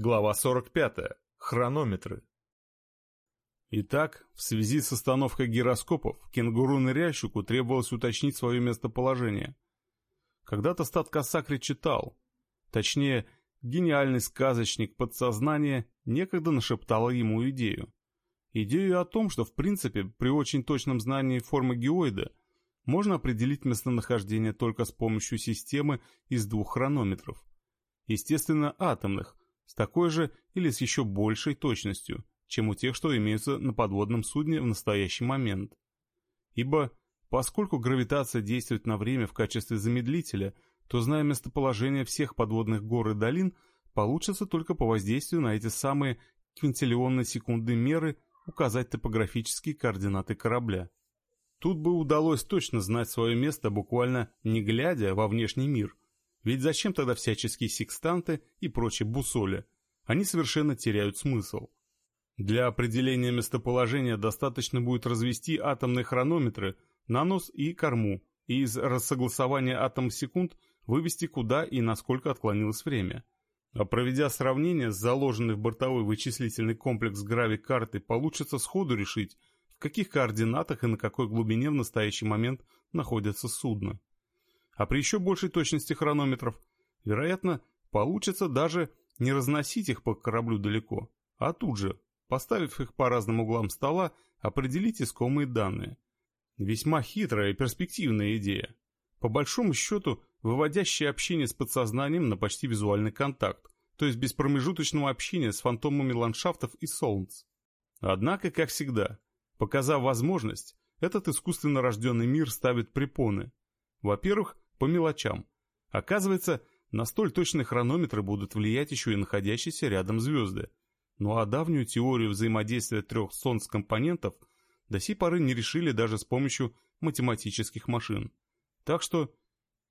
Глава 45. Хронометры. Итак, в связи с остановкой гироскопов, кенгуру-ныряльщику требовалось уточнить свое местоположение. Когда-то стат Касакри читал, точнее, гениальный сказочник подсознания некогда нашептала ему идею. Идею о том, что в принципе при очень точном знании формы геоида можно определить местонахождение только с помощью системы из двух хронометров. Естественно, атомных, с такой же или с еще большей точностью, чем у тех, что имеются на подводном судне в настоящий момент. Ибо, поскольку гравитация действует на время в качестве замедлителя, то, зная местоположение всех подводных гор и долин, получится только по воздействию на эти самые квинтиллионные секунды меры указать топографические координаты корабля. Тут бы удалось точно знать свое место, буквально не глядя во внешний мир – ведь зачем тогда всяческие секстанты и прочие бусоли? Они совершенно теряют смысл. Для определения местоположения достаточно будет развести атомные хронометры на нос и корму и из рассогласования атом-секунд вывести куда и насколько отклонилось время. А проведя сравнение с заложенной в бортовой вычислительный комплекс гравик-карты, получится сходу решить, в каких координатах и на какой глубине в настоящий момент находится судно а при еще большей точности хронометров, вероятно, получится даже не разносить их по кораблю далеко, а тут же, поставив их по разным углам стола, определить искомые данные. Весьма хитрая и перспективная идея. По большому счету, выводящая общение с подсознанием на почти визуальный контакт, то есть без промежуточного общения с фантомами ландшафтов и солнц. Однако, как всегда, показав возможность, этот искусственно рожденный мир ставит препоны. Во-первых, по мелочам. Оказывается, на столь точные хронометры будут влиять еще и находящиеся рядом звезды. Ну а давнюю теорию взаимодействия трех солнц-компонентов до сей поры не решили даже с помощью математических машин. Так что,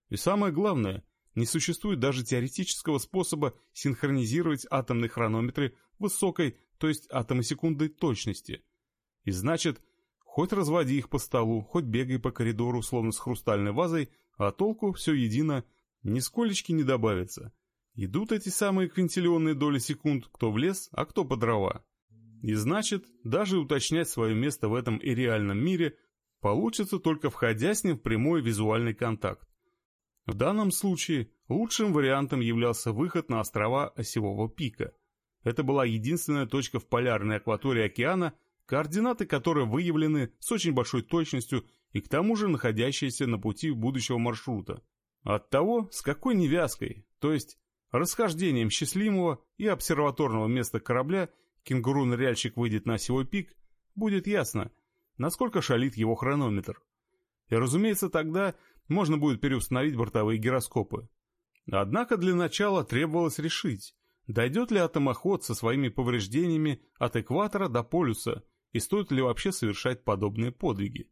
и самое главное, не существует даже теоретического способа синхронизировать атомные хронометры высокой, то есть атомосекундной точности. И значит, хоть разводи их по столу, хоть бегай по коридору, словно с хрустальной вазой, а толку все едино, нисколечки не добавится. Идут эти самые квинтиллионные доли секунд, кто в лес, а кто по дрова. И значит, даже уточнять свое место в этом и реальном мире получится только входя с ним в прямой визуальный контакт. В данном случае лучшим вариантом являлся выход на острова Осевого пика. Это была единственная точка в полярной акватории океана, координаты которой выявлены с очень большой точностью и к тому же находящиеся на пути будущего маршрута. От того, с какой невязкой, то есть расхождением счастливого и обсерваторного места корабля кенгуру-ныряльщик выйдет на осевой пик, будет ясно, насколько шалит его хронометр. И разумеется, тогда можно будет переустановить бортовые гироскопы. Однако для начала требовалось решить, дойдет ли атомоход со своими повреждениями от экватора до полюса и стоит ли вообще совершать подобные подвиги.